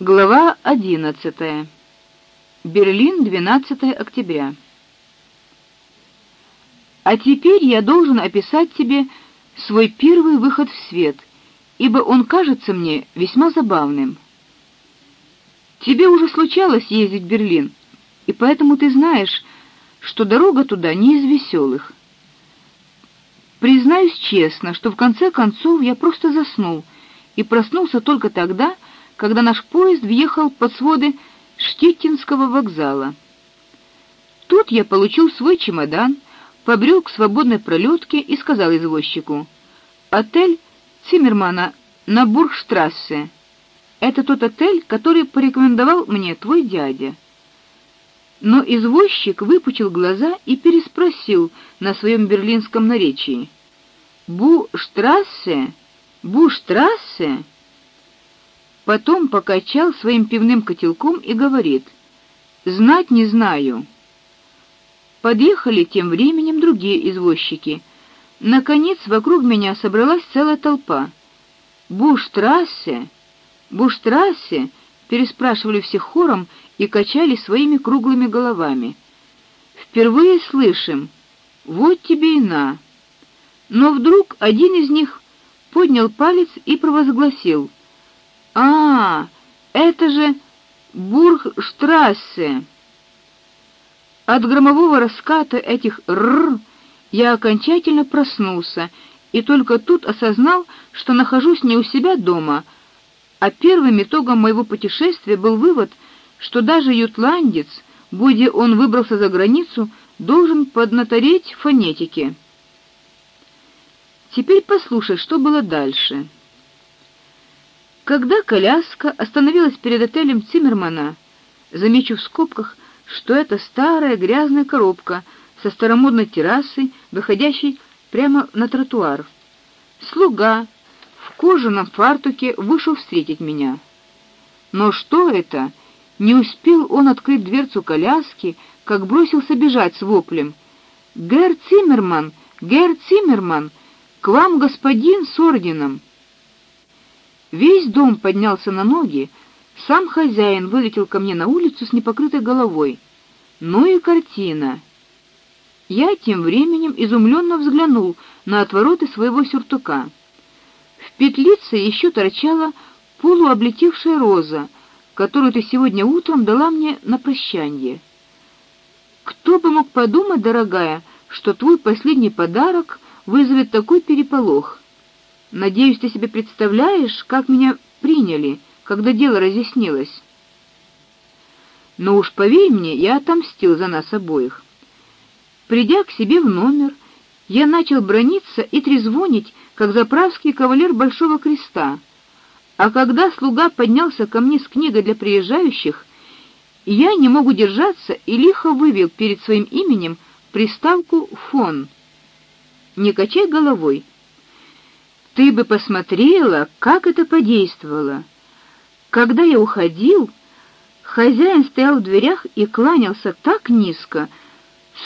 Глава 11. Берлин, 12 октября. А теперь я должен описать тебе свой первый выход в свет, ибо он кажется мне весьма забавным. Тебе уже случалось ездить в Берлин, и поэтому ты знаешь, что дорога туда не из веселых. Признаюсь честно, что в конце концов я просто заснул и проснулся только тогда, когда наш поезд въехал под своды Штеттинского вокзала. Тут я получил свой чемодан, побрел к свободной пролетке и сказал извозчику: "Отель Циммермана на Бургштрассе. Это тот отель, который порекомендовал мне твой дядя". Но извозчик выпучил глаза и переспросил на своем берлинском наречии: "Бу-штрассе? Бу-штрассе?" Потом покачал своим пивным котелком и говорит: "Знать не знаю". Подъехали тем временем другие извозчики. Наконец, вокруг меня собралась целая толпа. "Буштрассе? Буштрассе?" переспрашивали все хором и качали своими круглыми головами. Впервые слышим: "Вот тебе и на". Но вдруг один из них поднял палец и провозгласил: а, это же Бургштрассе. От громового раската этих р я окончательно проснулся и только тут осознал, что нахожусь не у себя дома, а первым итогом моего путешествия был вывод, что даже ютландец, будь он выбрался за границу, должен поднатореть фонетике. Теперь послушай, что было дальше. Когда коляска остановилась перед отелем Циммермана, замечу в скобках, что это старая грязная коробка со старомодной террасой, выходящей прямо на тротуар. Слуга в кожаном фартуке вышел встретить меня. Но что это? Не успел он открыть дверцу коляски, как бросился бежать с воплем: "Гер Циммерман, Гер Циммерман, к вам господин с орденом!" Весь дом поднялся на ноги, сам хозяин вылетел ко мне на улицу с непокрытой головой. Ну и картина. Я тем временем изумленно взглянул на отвороты своего сюртука. В петлице еще торчала полуоблетевшая роза, которую ты сегодня утром дала мне на прощание. Кто бы мог подумать, дорогая, что твой последний подарок вызовет такой переполох? Надеюсь, ты себе представляешь, как меня приняли, когда дело разъяснилось. Но уж поверь мне, я отомстил за нас обоих. Придя к себе в номер, я начал брониться и трезвонить, как заправский кавалер Большого Креста. А когда слуга поднялся ко мне с книгой для приезжающих, я не мог удержаться и лихо вывел перед своим именем приставку фон. Не качай головой, ты бы посмотрела, как это подействовало. Когда я уходил, хозяин стоял в дверях и кланялся так низко,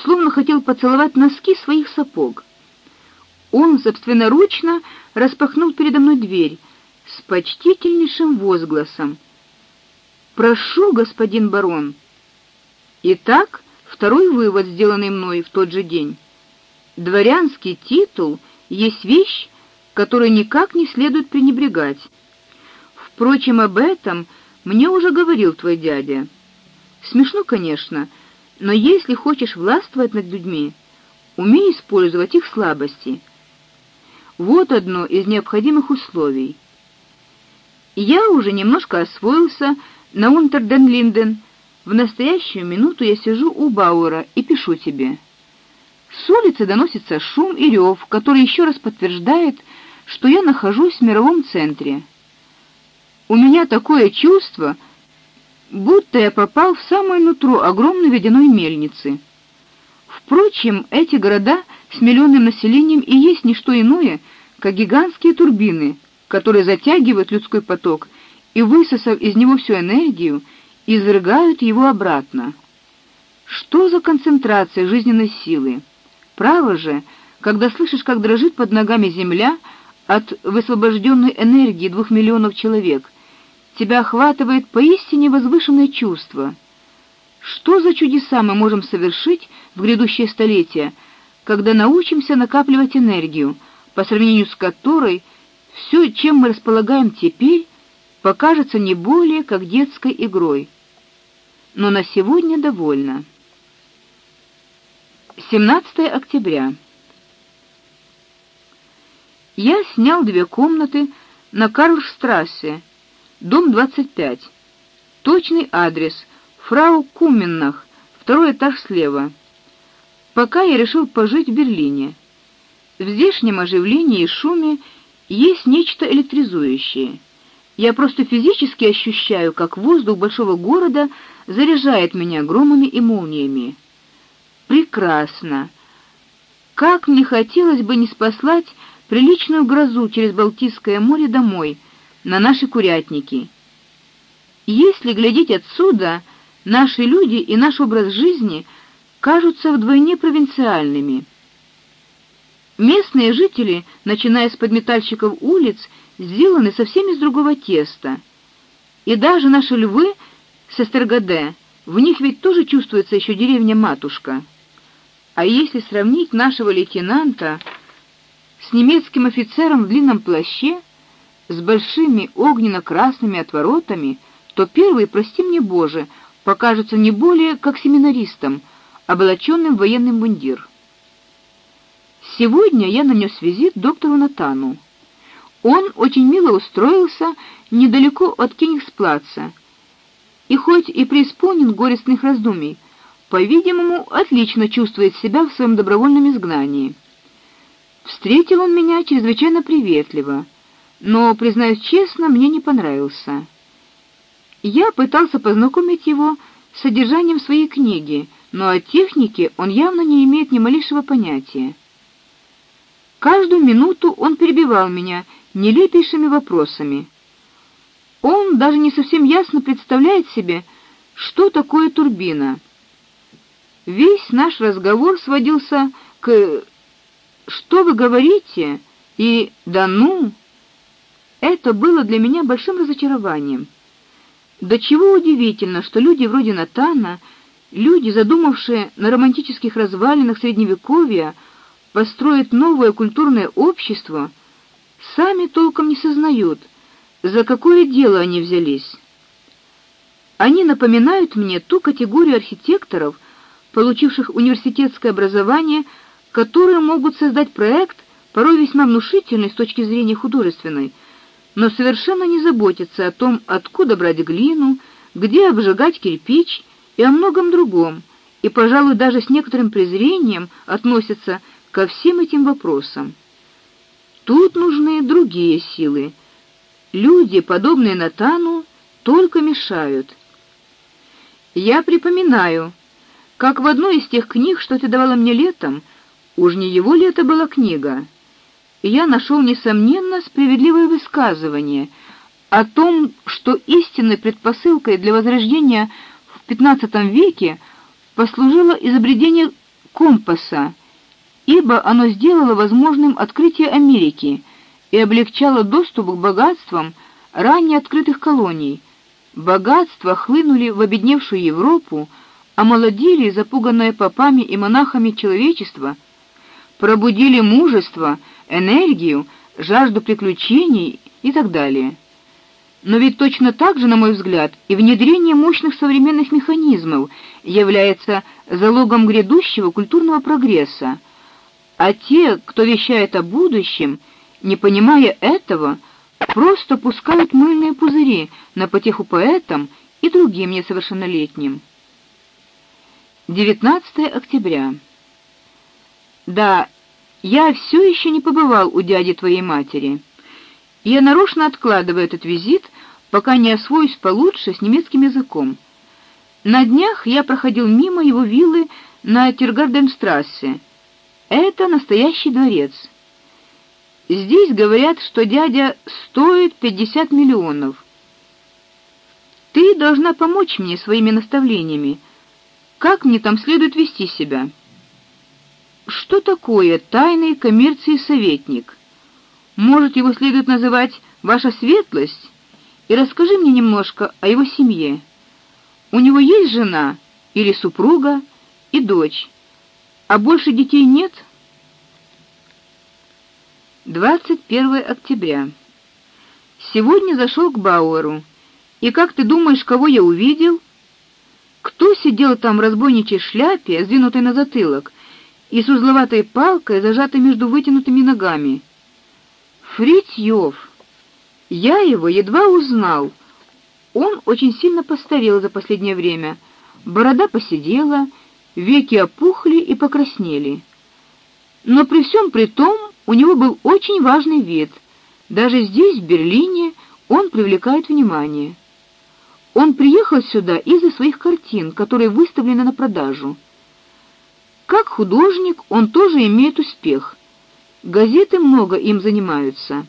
словно хотел поцеловать носки своих сапог. Он собственноручно распахнул передо мной дверь с почтительнейшим возгласом: "Прошу, господин барон". Итак, второй вывод, сделанный мной в тот же день. Дворянский титул есть вещь, которой никак не следует пренебрегать. Впрочем, об этом мне уже говорил твой дядя. Смешно, конечно, но если хочешь властвовать над людьми, умей использовать их слабости. Вот одно из необходимых условий. Я уже немножко освоился на Унтерден-Линден. В настоящую минуту я сижу у Бауэра и пишу тебе. С улицы доносится шум и рев, который еще раз подтверждает, что я нахожусь в мировом центре. У меня такое чувство, будто я попал в самое нутро огромной водяной мельницы. Впрочем, эти города с миллионным населением и есть не что иное, как гигантские турбины, которые затягивают людской поток и высосав из него всю энергию, извергают его обратно. Что за концентрация жизненной силы? Право же, когда слышишь, как дрожит под ногами земля, от высвобожденной энергии двух миллионов человек, тебя охватывает поистине возвышенное чувство. Что за чудеса мы можем совершить в грядущее столетие, когда научимся накапливать энергию, по сравнению с которой все, чем мы располагаем теперь, покажется не более как детской игрой. Но на сегодня довольно. 17 октября. Я снял две комнаты на Карлштрассе, дом 25. Точный адрес: фрау Куменнах, второй этаж слева. Пока я решил пожить в Берлине. В здешнем оживлении и шуме есть нечто электризующее. Я просто физически ощущаю, как воздух большого города заряжает меня громами и молниями. Прекрасно. Как мне хотелось бы не спаслать приличную грозу через Балтийское море домой, на наши курятники. Если глядеть отсюда, наши люди и наш образ жизни кажутся вдвойне провинциальными. Местные жители, начиная с подметальщиков улиц, сделаны совсем из другого теста. И даже наши львы со Стергаде, в них ведь тоже чувствуется еще деревня-матушка. А если сравнить нашего лейтенанта с немецким офицером в длинном плаще, с большими огненно-красными отворотами, то первый, прости мне Боже, покажется не более как семинаристом, облаченным в военный мундир. Сегодня я нанес визит доктору Натану. Он очень мило устроился недалеко от Кенигсплаца. И хоть и преисполнен горестных раздумий, по-видимому, отлично чувствует себя в своем добровольном изгнании. Встретил он меня чрезвычайно приветливо, но, признаюсь честно, мне не понравился. Я пытался познакомить его с содержанием своей книги, но о технике он явно не имеет ни малейшего понятия. Каждую минуту он перебивал меня нелепейшими вопросами. Он даже не совсем ясно представляет себе, что такое турбина. Весь наш разговор сводился к что вы говорите? И да ну. Это было для меня большим разочарованием. До чего удивительно, что люди вроде Натана, люди, задумавшие на романтических развалинах средневековья построить новое культурное общество, сами толком не сознают, за какое дело они взялись. Они напоминают мне ту категорию архитекторов, получивших университетское образование которые могут создать проект, порой весьма внушительный с точки зрения художественной, но совершенно не заботятся о том, откуда брать глину, где обжигать кирпич и о многом другом, и, пожалуй, даже с некоторым презрением относятся ко всем этим вопросам. Тут нужны другие силы. Люди, подобные Натану, только мешают. Я припоминаю, как в одной из тех книг, что ты давала мне летом, Уж не его ли это была книга? И я нашел несомненно справедливое высказывание о том, что истинной предпосылкой для возрождения в XV веке послужило изобретение компаса, ибо оно сделало возможным открытие Америки и облегчало доступ к богатствам ранее открытых колоний. Богатства хлынули в обедневшую Европу, омолодили запуганное попами и монахами человечество — пробудили мужество, энергию, жажду приключений и так далее. Но ведь точно так же, на мой взгляд, и внедрение мощных современных механизмов является залогом грядущего культурного прогресса. А те, кто вещает о будущем, не понимая этого, просто пускают мыльные пузыри на потеху поэтам и другим несовершеннолетним. 19 октября. Да, я все еще не побывал у дяди твоей матери. Я нарочно откладываю этот визит, пока не освоюсь получше с немецким языком. На днях я проходил мимо его виллы на Тиргарденштрассе. Это настоящий дворец. Здесь говорят, что дядя стоит 50 миллионов. Ты должна помочь мне своими наставлениями. Как мне там следует вести себя? Что такое тайный коммерции советник? Может, его следует называть ваша светлость и расскажи мне немножко о его семье. У него есть жена или супруга и дочь, а больше детей нет? 21 октября. Сегодня зашел к Бауэру. И как ты думаешь, кого я увидел? Кто сидел там в разбойничьей шляпе, сдвинутой на затылок, и с узловатой палкой, зажатой между вытянутыми ногами? Фритьёв. Я его едва узнал. Он очень сильно постарел за последнее время. Борода поседела, веки опухли и покраснели. Но при всем при том у него был очень важный вид. Даже здесь, в Берлине, он привлекает внимание. Он приехал сюда из-за своих картин, которые выставлены на продажу. Как художник он тоже имеет успех. Газеты много им занимаются.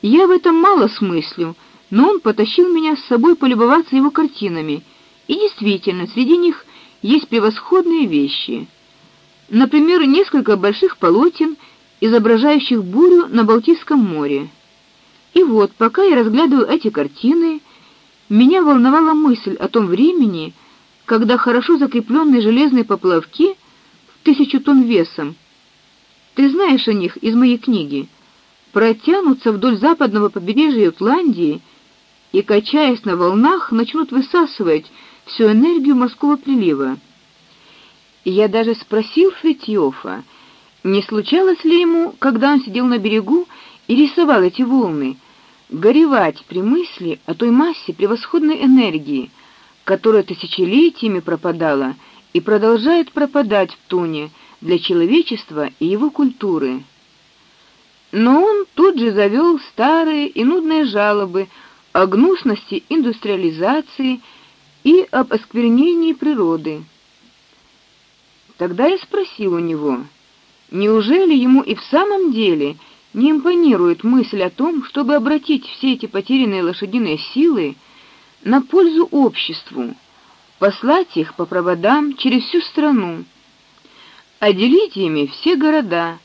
Я в этом мало смыслю, но он потащил меня с собой полюбоваться его картинами, и действительно, среди них есть превосходные вещи. Например, несколько больших полотен, изображающих бурю на Балтийском море. И вот, пока я разглядываю эти картины, меня волновала мысль о том времени, когда хорошо закрепленные железные поплавки в тысячу тонн весом, ты знаешь о них из моей книги, протянутся вдоль западного побережья Ютландии и, качаясь на волнах, начнут высасывать всю энергию морского прилива. Я даже спросил Фетьёфа, не случалось ли ему, когда он сидел на берегу и рисовал эти волны, горевать при мысли о той массе превосходной энергии, которая тысячелетиями пропадала и продолжает пропадать в туне для человечества и его культуры. Но он тут же завел старые и нудные жалобы о гнусности индустриализации и об осквернении природы. Тогда я спросил у него, неужели ему и в самом деле не импонирует мысль о том, чтобы обратить все эти потерянные лошадиные силы на пользу обществу, послать их по проводам через всю страну, отделить ими все города,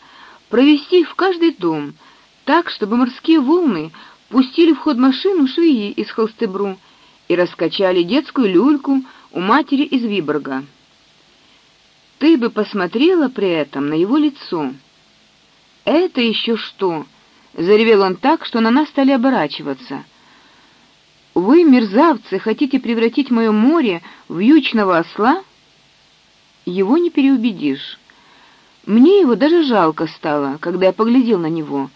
провести их в каждый дом, так, чтобы морские волны пустили в ход машину швеи из Холстебру и раскачали детскую люльку у матери из Виборга. Ты бы посмотрела при этом на его лицо. Это еще что? заревел он так, что на нас стали оборачиваться. Вы, мерзавцы, хотите превратить мое море в ючного осла? Его не переубедишь. Мне его даже жалко стало, когда я поглядел на него.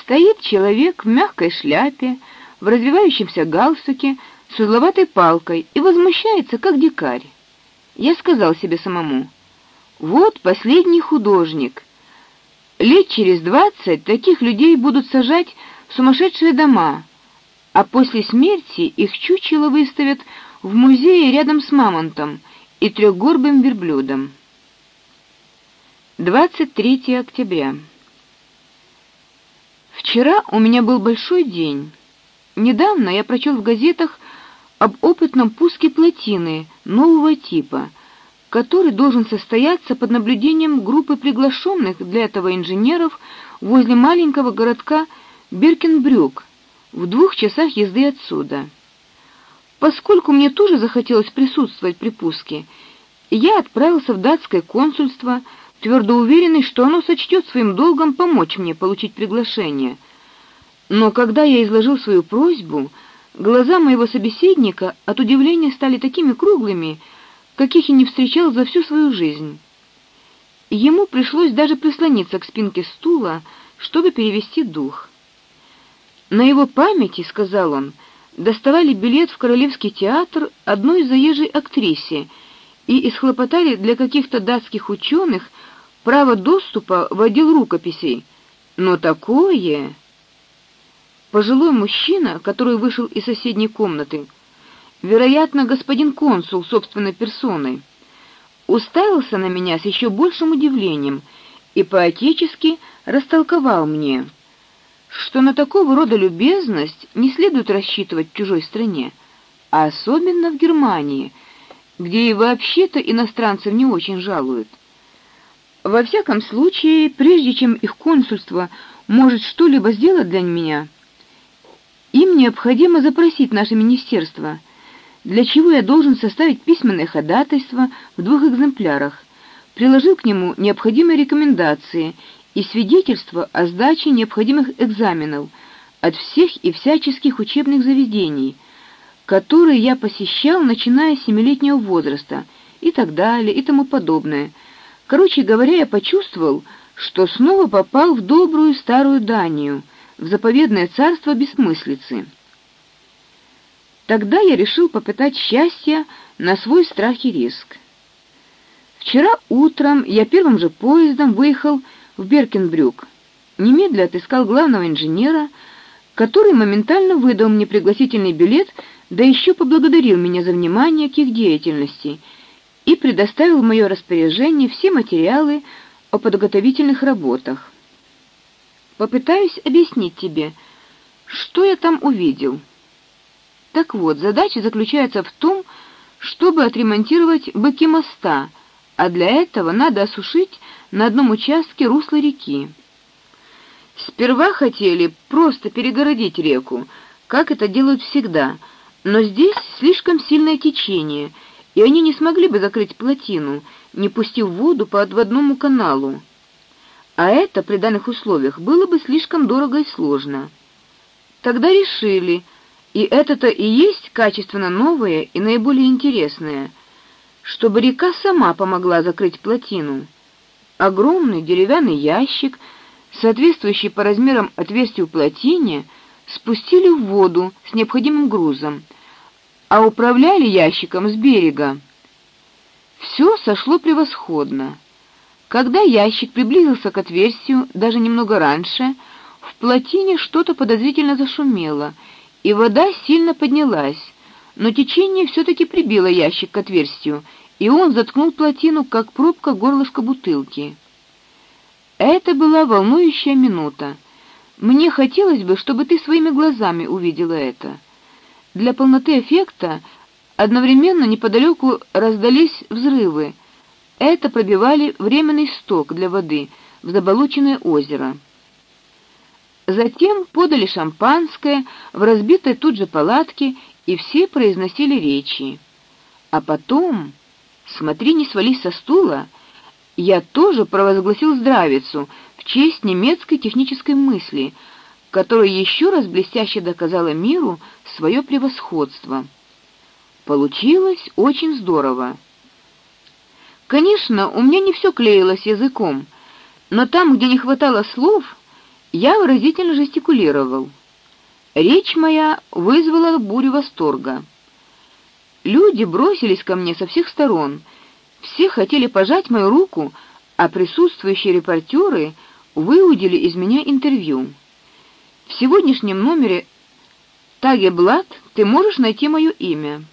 Стоит человек в мягкой шляпе, в развивающемся галстуке, с узловатой палкой и возмущается, как дикарь. Я сказал себе самому: вот последний художник. Лет через двадцать таких людей будут сажать в сумасшедшие дома, а после смерти их чучело выставят в музее рядом с мамонтом и трехгорбым верблюдом. 23 октября. Вчера у меня был большой день. Недавно я прочел в газетах об опытном пуске плотины нового типа, который должен состояться под наблюдением группы приглашенных для этого инженеров возле маленького городка Биркенбрюк в двух часах езды отсюда. Поскольку мне тоже захотелось присутствовать при пуске, я отправился в датское консульство твердо уверенный, что оно сочтет своим долгом помочь мне получить приглашение. Но когда я изложил свою просьбу, глаза моего собеседника от удивления стали такими круглыми, каких я не встречал за всю свою жизнь. Ему пришлось даже прислониться к спинке стула, чтобы перевести дух. На его памяти, сказал он, доставали билет в Королевский театр одной заезжей актрисе и исхлопотали для каких-то датских ученых право доступа в отдел рукописей. Но такое... Пожилой мужчина, который вышел из соседней комнаты, вероятно, господин консул собственной персоной, уставился на меня с еще большим удивлением и поотечески растолковал мне, что на такого рода любезность не следует рассчитывать в чужой стране, а особенно в Германии, где и вообще-то иностранцев не очень жалуют. Во всяком случае, прежде чем их консульство может что-либо сделать для меня, Им необходимо запросить наше министерство, для чего я должен составить письменное ходатайство в двух экземплярах, приложил к нему необходимые рекомендации и свидетельство о сдаче необходимых экзаменов от всех и всяческих учебных заведений, которые я посещал, начиная с семилетнего возраста, и так далее, и тому подобное. Короче говоря, я почувствовал, что снова попал в добрую старую Данию, в заповедное царство бессмыслицы. Тогда я решил попытать счастья на свой страх и риск. Вчера утром я первым же поездом выехал в Беркенбрюк. Немедля отыскал главного инженера, который моментально выдал мне пригласительный билет, да еще поблагодарил меня за внимание к их деятельности и предоставил в мое распоряжение все материалы о подготовительных работах. Попытаюсь объяснить тебе, что я там увидел. Так вот, задача заключается в том, чтобы отремонтировать быки моста, а для этого надо осушить на одном участке русло реки. Сперва хотели просто перегородить реку, как это делают всегда, но здесь слишком сильное течение, и они не смогли бы закрыть плотину, не пустив воду по отводному каналу. А это при данных условиях было бы слишком дорого и сложно. Тогда решили, и это-то и есть качественно новое и наиболее интересное, чтобы река сама помогла закрыть плотину. Огромный деревянный ящик, соответствующий по размерам отверстию плотине, спустили в воду с необходимым грузом, а управляли ящиком с берега. Все сошло превосходно. Когда ящик приблизился к отверстию даже немного раньше, в плотине что-то подозрительно зашумело, и вода сильно поднялась, но течение все таки прибило ящик к отверстию, и он заткнул плотину, как пробка горлышко бутылки. Это была волнующая минута. Мне хотелось бы, чтобы ты своими глазами увидела это. Для полноты эффекта одновременно неподалеку раздались взрывы. Это пробивали временный сток для воды в заболоченное озеро. Затем подали шампанское в разбитой тут же палатке, и все произносили речи. А потом, смотри, не свались со стула, я тоже провозгласил здравицу в честь немецкой технической мысли, которая еще раз блестяще доказала миру свое превосходство. Получилось очень здорово. Конечно, у меня не все клеилось языком, но там, где не хватало слов, я выразительно жестикулировал. Речь моя вызвала бурю восторга. Люди бросились ко мне со всех сторон. Все хотели пожать мою руку, а присутствующие репортеры выудили из меня интервью. В сегодняшнем номере Тагеблат ты можешь найти мое имя.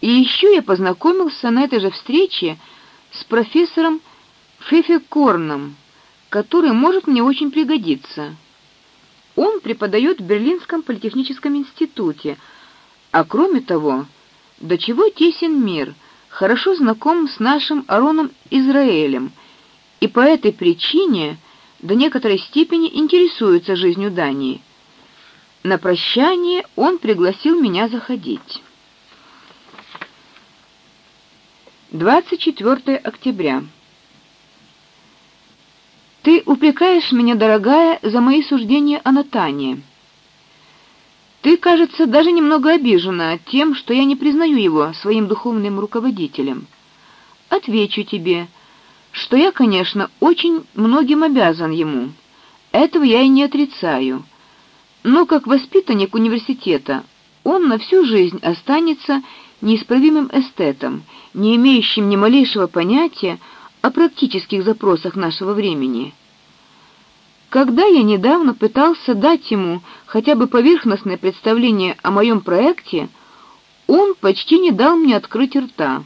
И еще я познакомился на этой же встрече с профессором Фефекорном, который может мне очень пригодиться. Он преподает в Берлинском политехническом институте, а кроме того, до чего тесен мир, хорошо знаком с нашим Ароном Израилем, и по этой причине до некоторой степени интересуется жизнью Дании. На прощание он пригласил меня заходить. 24 октября. Ты упрекаешь меня, дорогая, за мои суждения о Натане. Ты, кажется, даже немного обижена тем, что я не признаю его своим духовным руководителем. Отвечу тебе, что я, конечно, очень многим обязан ему. Этого я и не отрицаю. Но как воспитанник университета, он на всю жизнь останется неисправимым эстетом, не имеющим ни малейшего понятия о практических запросах нашего времени. Когда я недавно пытался дать ему хотя бы поверхностное представление о моем проекте, он почти не дал мне открыть рта.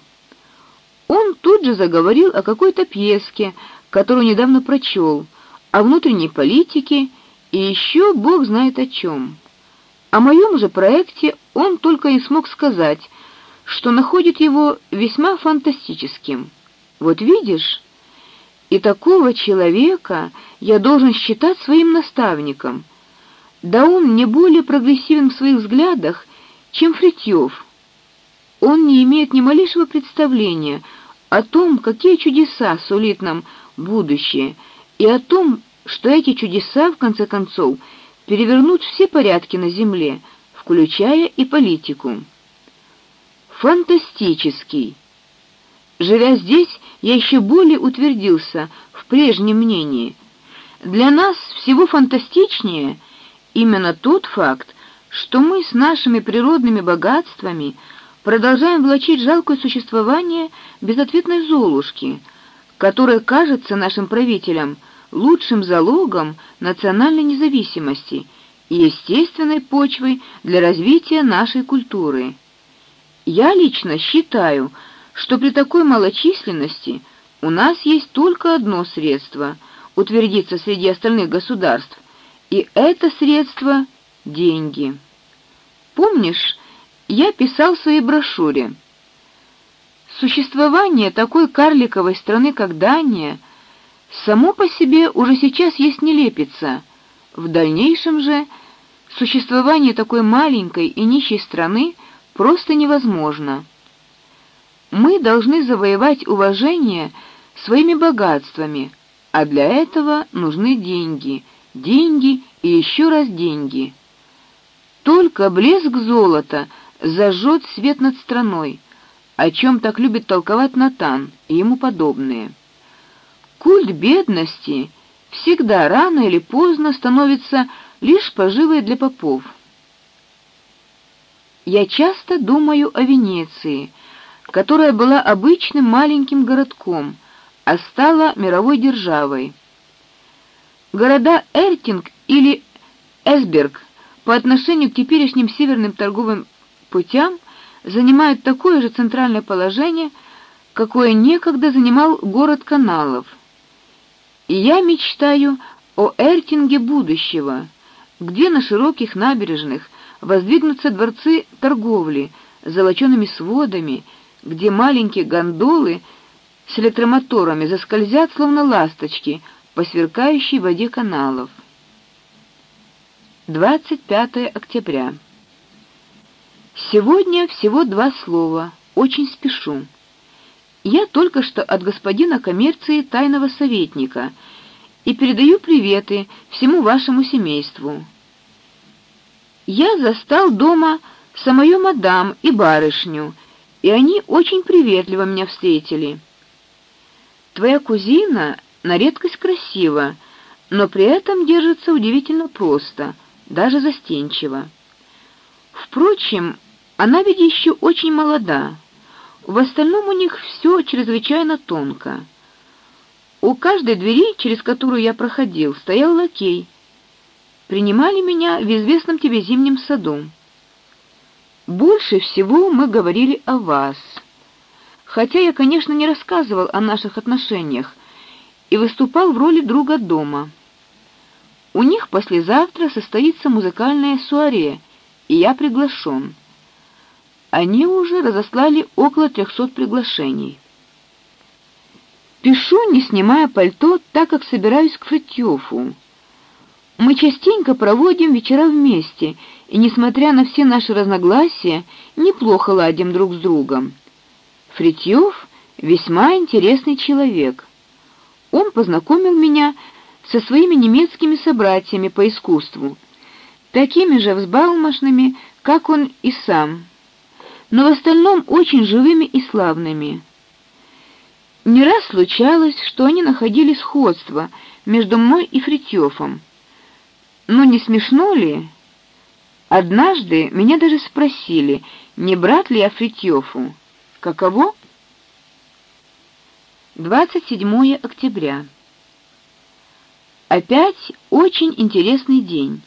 Он тут же заговорил о какой-то пьеске, которую недавно прочел, о внутренней политике и еще бог знает о чем. О моем же проекте он только и смог сказать, что находит его весьма фантастическим. Вот видишь, и такого человека я должен считать своим наставником. Да он не более прогрессивен в своих взглядах, чем Фритьев. Он не имеет ни малейшего представления о том, какие чудеса сулит нам будущее, и о том, что эти чудеса в конце концов перевернут все порядки на земле, включая и политику. Фантастический. Живя здесь, я еще более утвердился в прежнем мнении. Для нас всего фантастичнее именно тот факт, что мы с нашими природными богатствами продолжаем влачить жалкое существование безответной Золушки, которая кажется нашим правителям лучшим залогом национальной независимости и естественной почвой для развития нашей культуры. Я лично считаю, что при такой малочисленности у нас есть только одно средство утвердиться среди остальных государств, и это средство деньги. Помнишь, я писал в своей брошюре: Существование такой карликовой страны, как Дания, само по себе уже сейчас есть нелепица. В дальнейшем же существование такой маленькой и нищей страны просто невозможно. Мы должны завоевать уважение своими богатствами, а для этого нужны деньги, деньги и еще раз деньги. Только блеск золота зажжет свет над страной, о чем так любит толковать Натан и ему подобные. Культ бедности всегда рано или поздно становится лишь поживой для попов. Я часто думаю о Венеции, которая была обычным маленьким городком, а стала мировой державой. Города Эртинг или Эсберг по отношению к теперешним северным торговым путям занимают такое же центральное положение, какое некогда занимал город каналов. И я мечтаю о Эртинге будущего, где на широких набережных воздвигнутся дворцы торговли с золочёными сводами, где маленькие гондолы с электромоторами заскользят словно ласточки по сверкающей воде каналов. 25 октября. Сегодня всего два слова. Очень спешу. Я только что от господина коммерции тайного советника и передаю приветы всему вашему семейству. Я застал дома самую мадам и барышню, и они очень приветливо меня встретили. Твоя кузина на редкость красива, но при этом держится удивительно просто, даже застенчиво. Впрочем, она ведь еще очень молода. В остальном у них все чрезвычайно тонко. У каждой двери, через которую я проходил, стоял лакей. Принимали меня в известном тебе зимнем саду. Больше всего мы говорили о вас. Хотя я, конечно, не рассказывал о наших отношениях и выступал в роли друга дома. У них послезавтра состоится музыкальное суаре, и я приглашен. Они уже разослали около трехсот приглашений. Пишу, не снимая пальто, так как собираюсь к Фритьёфу. Мы частенько проводим вечера вместе, и несмотря на все наши разногласия, неплохо ладим друг с другом. Фритьёв весьма интересный человек. Он познакомил меня со своими немецкими собратьями по искусству, такими же взбалмошными, как он и сам но в остальном очень живыми и славными. Не раз случалось, что они находили сходство между мной и Фритьёфом. Но не смешно ли? Однажды меня даже спросили, не брат ли я Фритьёфу. Каково? 27 октября. Опять очень интересный день.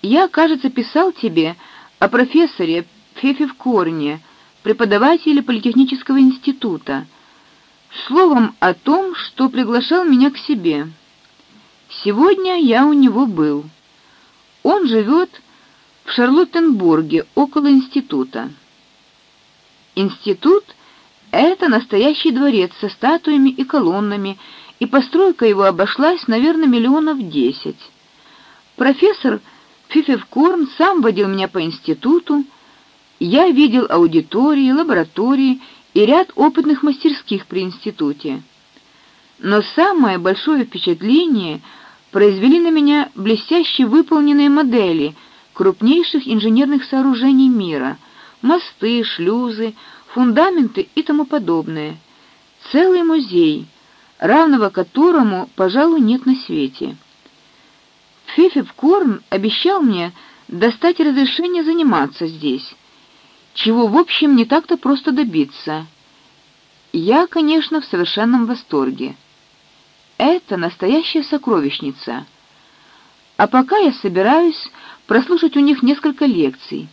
Я, кажется, писал тебе о профессоре Фефе в Корне, преподавателя политехнического института, словом о том, что приглашал меня к себе. Сегодня я у него был. Он живет в Шарлоттенбурге, около института. Институт это настоящий дворец со статуями и колоннами, и постройка его обошлась, наверное, миллионов десять. Профессор Фифевкорн сам водил меня по институту, я видел аудитории, лаборатории и ряд опытных мастерских при институте. Но самое большое впечатление произвели на меня блестяще выполненные модели крупнейших инженерных сооружений мира: мосты, шлюзы, фундаменты и тому подобное. Целый музей, равного которому, пожалуй, нет на свете. Фифев Корн обещал мне достать разрешение заниматься здесь, чего в общем не так-то просто добиться. Я, конечно, в совершенном восторге. Это настоящая сокровищница. А пока я собираюсь прослушать у них несколько лекций.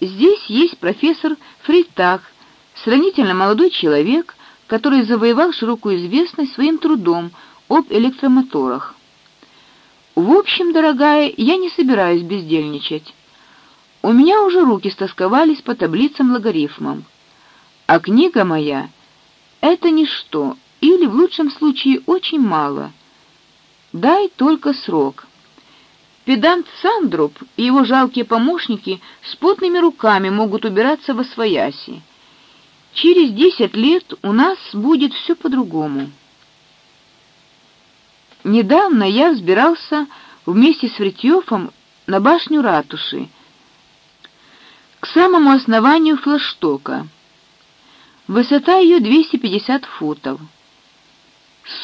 Здесь есть профессор Фритаг, сравнительно молодой человек, который завоевал широкую известность своим трудом об электромоторах. В общем, дорогая, я не собираюсь бездельничать. У меня уже руки стосковались по таблицам логарифмам. А книга моя это ничто, или в лучшем случае очень мало. Дай только срок. Педант Сандруп и его жалкие помощники с потными руками могут убираться во свояси. Через десять лет у нас будет все по-другому. Недавно я взбирался вместе с Фритьёфом на башню ратуши, к самому основанию флагштока. Высота ее 250 футов.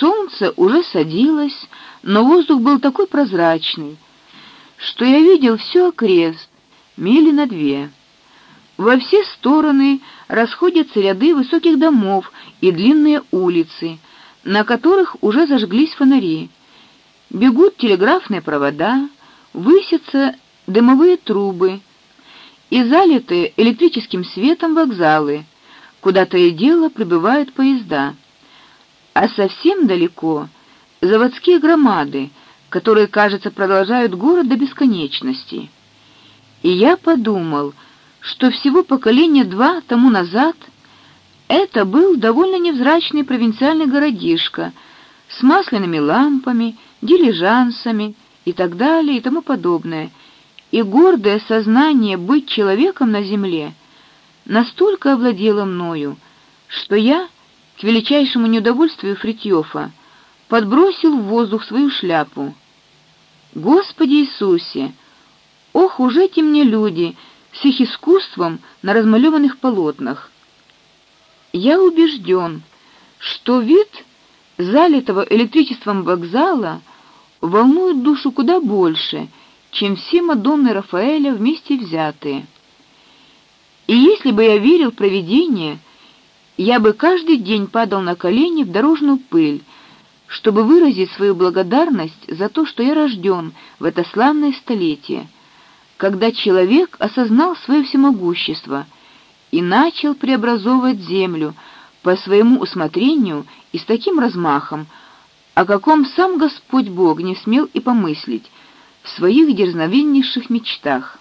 Солнце уже садилось, но воздух был такой прозрачный, что я видел все окрест, мили на две. Во все стороны расходятся ряды высоких домов и длинные улицы, на которых уже зажглись фонари. Бегут телеграфные провода, высятся дымовые трубы и залитые электрическим светом вокзалы, куда то и дело прибывают поезда. А совсем далеко заводские громады, которые, кажется, продолжают город до бесконечности. И я подумал, что всего поколения два тому назад это был довольно невзрачный провинциальный городишко с масляными лампами, дилижансами и так далее и тому подобное. И гордое сознание быть человеком на земле настолько овладело мною, что я, к величайшему неудовольствию Фритьёфа, подбросил в воздух свою шляпу. Господи Иисусе, ох, уже эти мне люди с их искусством на размалеванных полотнах. Я убежден, что вид залитого электричеством вокзала волнует душу куда больше, чем все Мадонны Рафаэля вместе взятые. И если бы я верил в провидение, я бы каждый день падал на колени в дорожную пыль, чтобы выразить свою благодарность за то, что я рожден в это славное столетие, когда человек осознал свое всемогущество и начал преобразовывать землю по своему усмотрению и с таким размахом, о каком сам Господь Бог не смел и помыслить в своих дерзновеннейших мечтах.